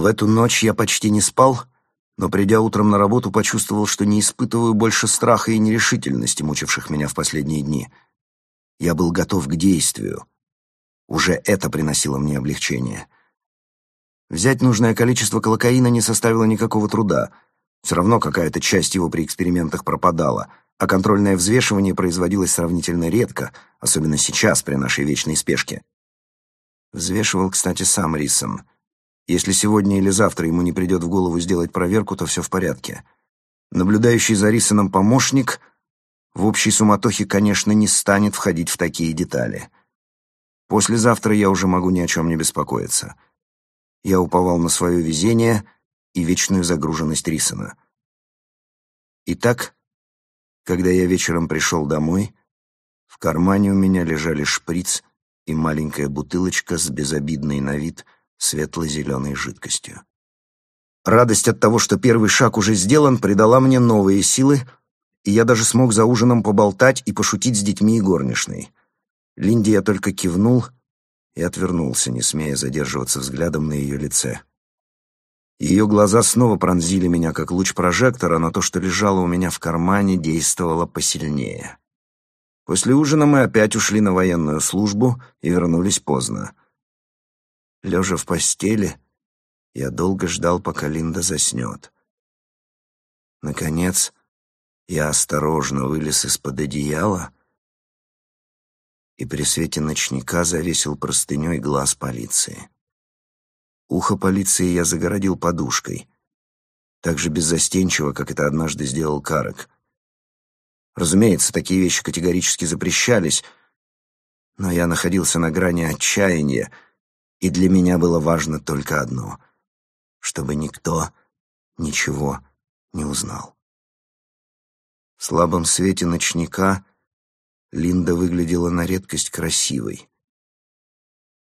В эту ночь я почти не спал, но, придя утром на работу, почувствовал, что не испытываю больше страха и нерешительности, мучивших меня в последние дни. Я был готов к действию. Уже это приносило мне облегчение. Взять нужное количество колокаина не составило никакого труда. Все равно какая-то часть его при экспериментах пропадала, а контрольное взвешивание производилось сравнительно редко, особенно сейчас, при нашей вечной спешке. Взвешивал, кстати, сам Рисон — если сегодня или завтра ему не придет в голову сделать проверку, то все в порядке. Наблюдающий за Рисоном помощник в общей суматохе, конечно, не станет входить в такие детали. Послезавтра я уже могу ни о чем не беспокоиться. Я уповал на свое везение и вечную загруженность Рисона. Итак, когда я вечером пришел домой, в кармане у меня лежали шприц и маленькая бутылочка с безобидной на вид – светло-зеленой жидкостью. Радость от того, что первый шаг уже сделан, придала мне новые силы, и я даже смог за ужином поболтать и пошутить с детьми и горничной. Линде я только кивнул и отвернулся, не смея задерживаться взглядом на ее лице. Ее глаза снова пронзили меня, как луч прожектора, но то, что лежало у меня в кармане, действовало посильнее. После ужина мы опять ушли на военную службу и вернулись поздно. Лежа в постели, я долго ждал, пока Линда заснет. Наконец, я осторожно вылез из-под одеяла и при свете ночника завесил простыней глаз полиции. Ухо полиции я загородил подушкой, так же беззастенчиво, как это однажды сделал Карек. Разумеется, такие вещи категорически запрещались, но я находился на грани отчаяния, и для меня было важно только одно — чтобы никто ничего не узнал. В слабом свете ночника Линда выглядела на редкость красивой.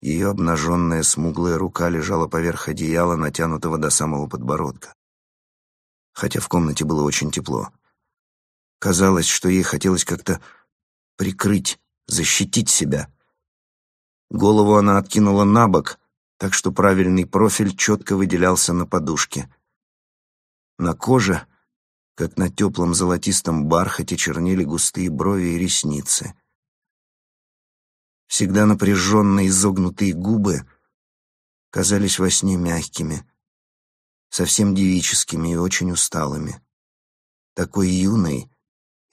Ее обнаженная смуглая рука лежала поверх одеяла, натянутого до самого подбородка. Хотя в комнате было очень тепло. Казалось, что ей хотелось как-то прикрыть, защитить себя — Голову она откинула на бок, так что правильный профиль четко выделялся на подушке. На коже, как на теплом золотистом бархате, чернели густые брови и ресницы. Всегда напряженные изогнутые губы казались во сне мягкими, совсем девическими и очень усталыми. Такой юной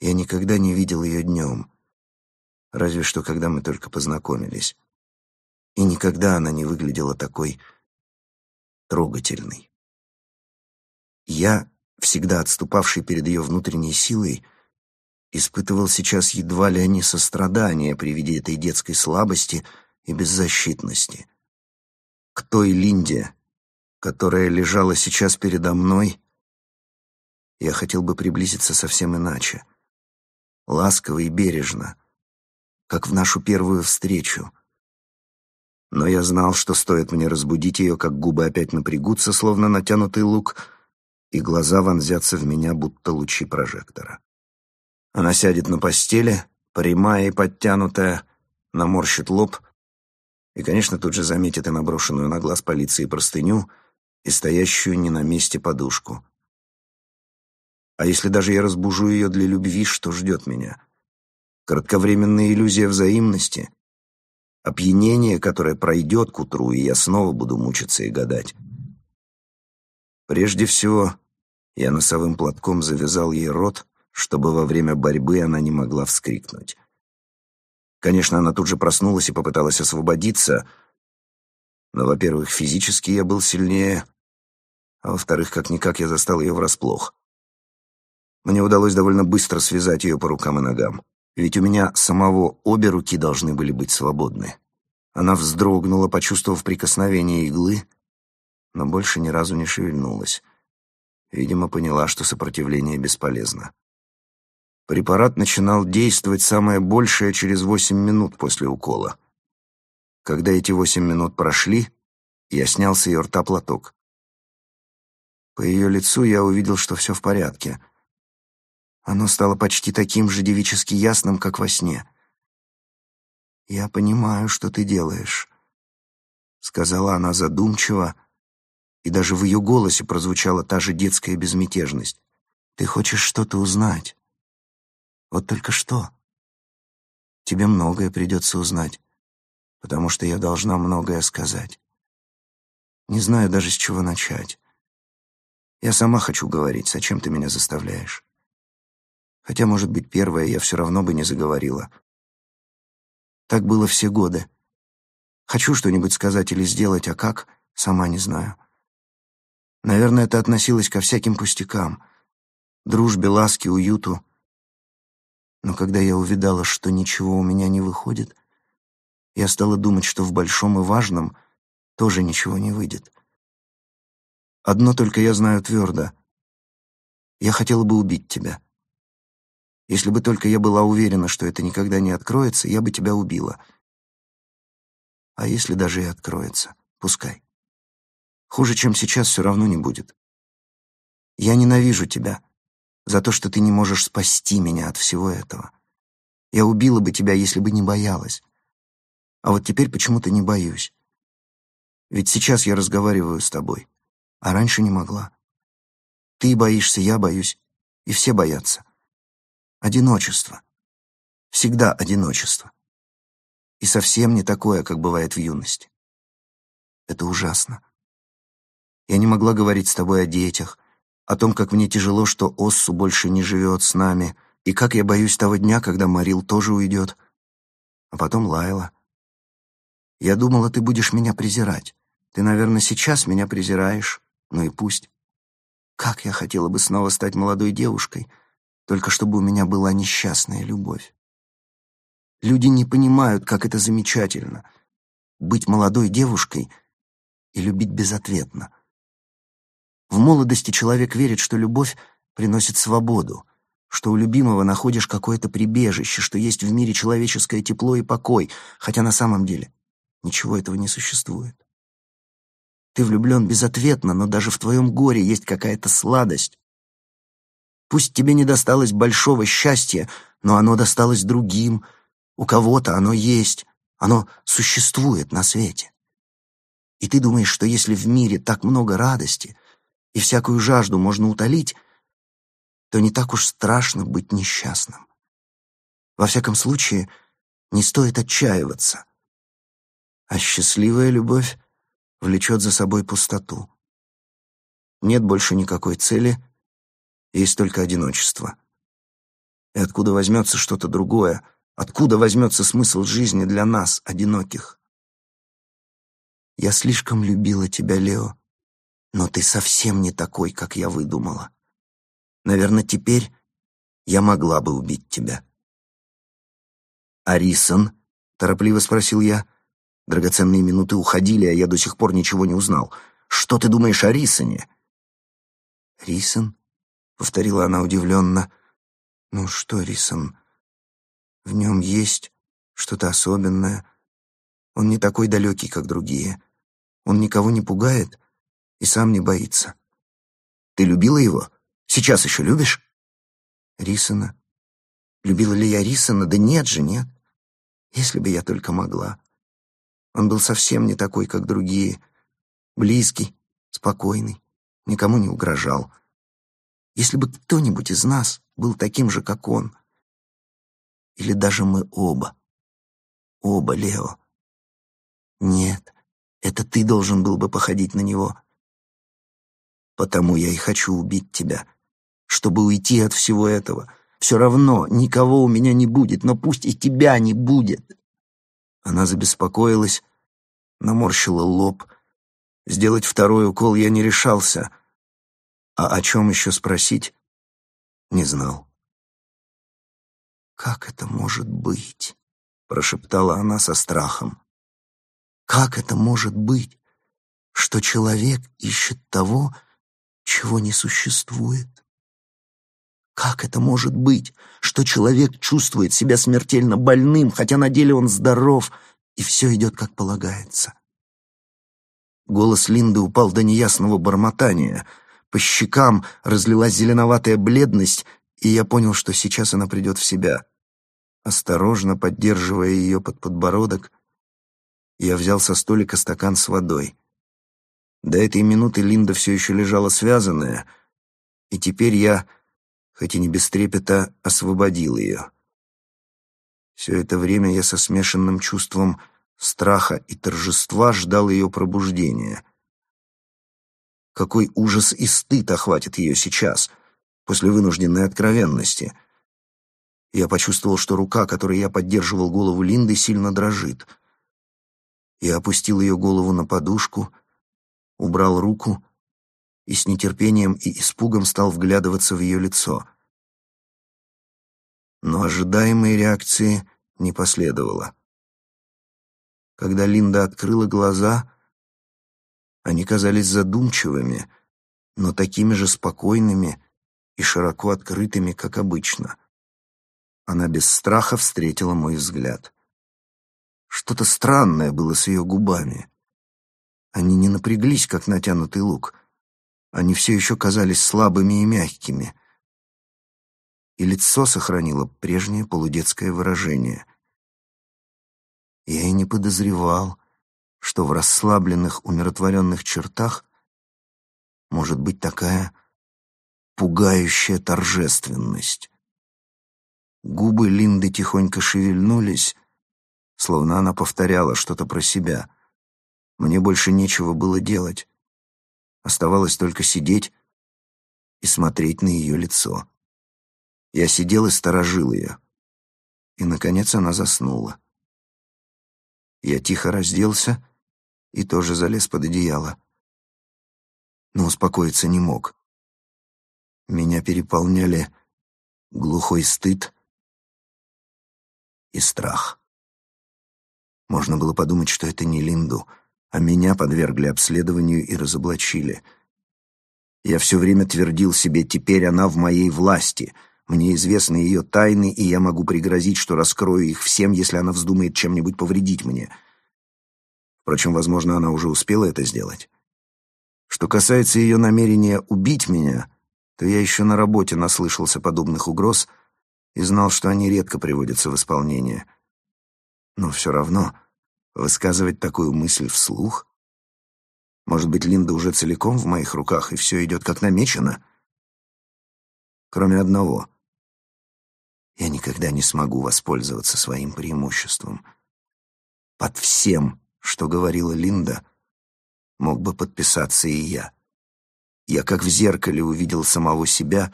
я никогда не видел ее днем, разве что когда мы только познакомились и никогда она не выглядела такой трогательной. Я, всегда отступавший перед ее внутренней силой, испытывал сейчас едва ли не сострадание при виде этой детской слабости и беззащитности. К той Линде, которая лежала сейчас передо мной, я хотел бы приблизиться совсем иначе, ласково и бережно, как в нашу первую встречу — но я знал, что стоит мне разбудить ее, как губы опять напрягутся, словно натянутый лук, и глаза вонзятся в меня, будто лучи прожектора. Она сядет на постели, прямая и подтянутая, наморщит лоб и, конечно, тут же заметит и наброшенную на глаз полиции простыню и стоящую не на месте подушку. А если даже я разбужу ее для любви, что ждет меня? Кратковременная иллюзия взаимности — опьянение, которое пройдет к утру, и я снова буду мучиться и гадать. Прежде всего, я носовым платком завязал ей рот, чтобы во время борьбы она не могла вскрикнуть. Конечно, она тут же проснулась и попыталась освободиться, но, во-первых, физически я был сильнее, а во-вторых, как-никак я застал ее врасплох. Мне удалось довольно быстро связать ее по рукам и ногам. Ведь у меня самого обе руки должны были быть свободны. Она вздрогнула, почувствовав прикосновение иглы, но больше ни разу не шевельнулась. Видимо, поняла, что сопротивление бесполезно. Препарат начинал действовать самое большее через восемь минут после укола. Когда эти восемь минут прошли, я снял с ее рта платок. По ее лицу я увидел, что все в порядке — оно стало почти таким же девически ясным, как во сне. «Я понимаю, что ты делаешь», — сказала она задумчиво, и даже в ее голосе прозвучала та же детская безмятежность. «Ты хочешь что-то узнать? Вот только что. Тебе многое придется узнать, потому что я должна многое сказать. Не знаю даже, с чего начать. Я сама хочу говорить, зачем ты меня заставляешь? Хотя, может быть, первое я все равно бы не заговорила. Так было все годы. Хочу что-нибудь сказать или сделать, а как, сама не знаю. Наверное, это относилось ко всяким пустякам. Дружбе, ласке, уюту. Но когда я увидала, что ничего у меня не выходит, я стала думать, что в большом и важном тоже ничего не выйдет. Одно только я знаю твердо. Я хотела бы убить тебя. Если бы только я была уверена, что это никогда не откроется, я бы тебя убила. А если даже и откроется, пускай. Хуже, чем сейчас, все равно не будет. Я ненавижу тебя за то, что ты не можешь спасти меня от всего этого. Я убила бы тебя, если бы не боялась. А вот теперь почему-то не боюсь. Ведь сейчас я разговариваю с тобой, а раньше не могла. Ты боишься, я боюсь, и все боятся. Одиночество. Всегда одиночество. И совсем не такое, как бывает в юности. Это ужасно. Я не могла говорить с тобой о детях, о том, как мне тяжело, что Оссу больше не живет с нами, и как я боюсь того дня, когда Марил тоже уйдет. А потом Лайла. Я думала, ты будешь меня презирать. Ты, наверное, сейчас меня презираешь. Ну и пусть. Как я хотела бы снова стать молодой девушкой — только чтобы у меня была несчастная любовь. Люди не понимают, как это замечательно — быть молодой девушкой и любить безответно. В молодости человек верит, что любовь приносит свободу, что у любимого находишь какое-то прибежище, что есть в мире человеческое тепло и покой, хотя на самом деле ничего этого не существует. Ты влюблен безответно, но даже в твоем горе есть какая-то сладость, Пусть тебе не досталось большого счастья, но оно досталось другим. У кого-то оно есть, оно существует на свете. И ты думаешь, что если в мире так много радости и всякую жажду можно утолить, то не так уж страшно быть несчастным. Во всяком случае, не стоит отчаиваться. А счастливая любовь влечет за собой пустоту. Нет больше никакой цели — есть только одиночество. И откуда возьмется что-то другое? Откуда возьмется смысл жизни для нас, одиноких? Я слишком любила тебя, Лео, но ты совсем не такой, как я выдумала. Наверное, теперь я могла бы убить тебя. «Арисон?» — торопливо спросил я. Драгоценные минуты уходили, а я до сих пор ничего не узнал. «Что ты думаешь о Рисоне?» «Рисон?» — повторила она удивленно. «Ну что, Рисон, в нем есть что-то особенное. Он не такой далекий, как другие. Он никого не пугает и сам не боится. Ты любила его? Сейчас еще любишь?» «Рисона? Любила ли я Рисона? Да нет же, нет. Если бы я только могла. Он был совсем не такой, как другие. Близкий, спокойный, никому не угрожал». Если бы кто-нибудь из нас был таким же, как он. Или даже мы оба. Оба, Лео. Нет, это ты должен был бы походить на него. Потому я и хочу убить тебя, чтобы уйти от всего этого. Все равно никого у меня не будет, но пусть и тебя не будет. Она забеспокоилась, наморщила лоб. Сделать второй укол я не решался — а о чем еще спросить, не знал. «Как это может быть?» — прошептала она со страхом. «Как это может быть, что человек ищет того, чего не существует? Как это может быть, что человек чувствует себя смертельно больным, хотя на деле он здоров, и все идет как полагается?» Голос Линды упал до неясного бормотания — по щекам разлилась зеленоватая бледность, и я понял, что сейчас она придет в себя. Осторожно поддерживая ее под подбородок, я взял со столика стакан с водой. До этой минуты Линда все еще лежала связанная, и теперь я, хоть и не без трепета, освободил ее. Все это время я со смешанным чувством страха и торжества ждал ее пробуждения. Какой ужас и стыд охватит ее сейчас, после вынужденной откровенности. Я почувствовал, что рука, которой я поддерживал голову Линды, сильно дрожит. Я опустил ее голову на подушку, убрал руку и с нетерпением и испугом стал вглядываться в ее лицо. Но ожидаемой реакции не последовало. Когда Линда открыла глаза, они казались задумчивыми, но такими же спокойными и широко открытыми, как обычно. Она без страха встретила мой взгляд. Что-то странное было с ее губами. Они не напряглись, как натянутый лук. Они все еще казались слабыми и мягкими. И лицо сохранило прежнее полудетское выражение. Я и не подозревал, что в расслабленных, умиротворенных чертах может быть такая пугающая торжественность. Губы Линды тихонько шевельнулись, словно она повторяла что-то про себя. Мне больше нечего было делать. Оставалось только сидеть и смотреть на ее лицо. Я сидел и сторожил ее. И, наконец, она заснула. Я тихо разделся и тоже залез под одеяло. Но успокоиться не мог. Меня переполняли глухой стыд и страх. Можно было подумать, что это не Линду, а меня подвергли обследованию и разоблачили. Я все время твердил себе, теперь она в моей власти. Мне известны ее тайны, и я могу пригрозить, что раскрою их всем, если она вздумает чем-нибудь повредить мне. Впрочем, возможно, она уже успела это сделать. Что касается ее намерения убить меня, то я еще на работе наслышался подобных угроз и знал, что они редко приводятся в исполнение. Но все равно высказывать такую мысль вслух... Может быть, Линда уже целиком в моих руках, и все идет как намечено? Кроме одного. Я никогда не смогу воспользоваться своим преимуществом. Под всем, что говорила Линда, мог бы подписаться и я. Я как в зеркале увидел самого себя,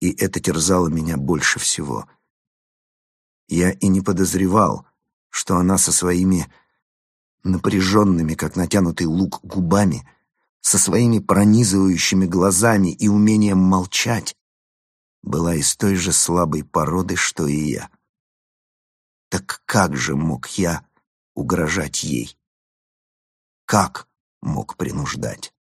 и это терзало меня больше всего. Я и не подозревал, что она со своими напряженными, как натянутый лук, губами, со своими пронизывающими глазами и умением молчать, была из той же слабой породы, что и я. Так как же мог я угрожать ей? Как мог принуждать?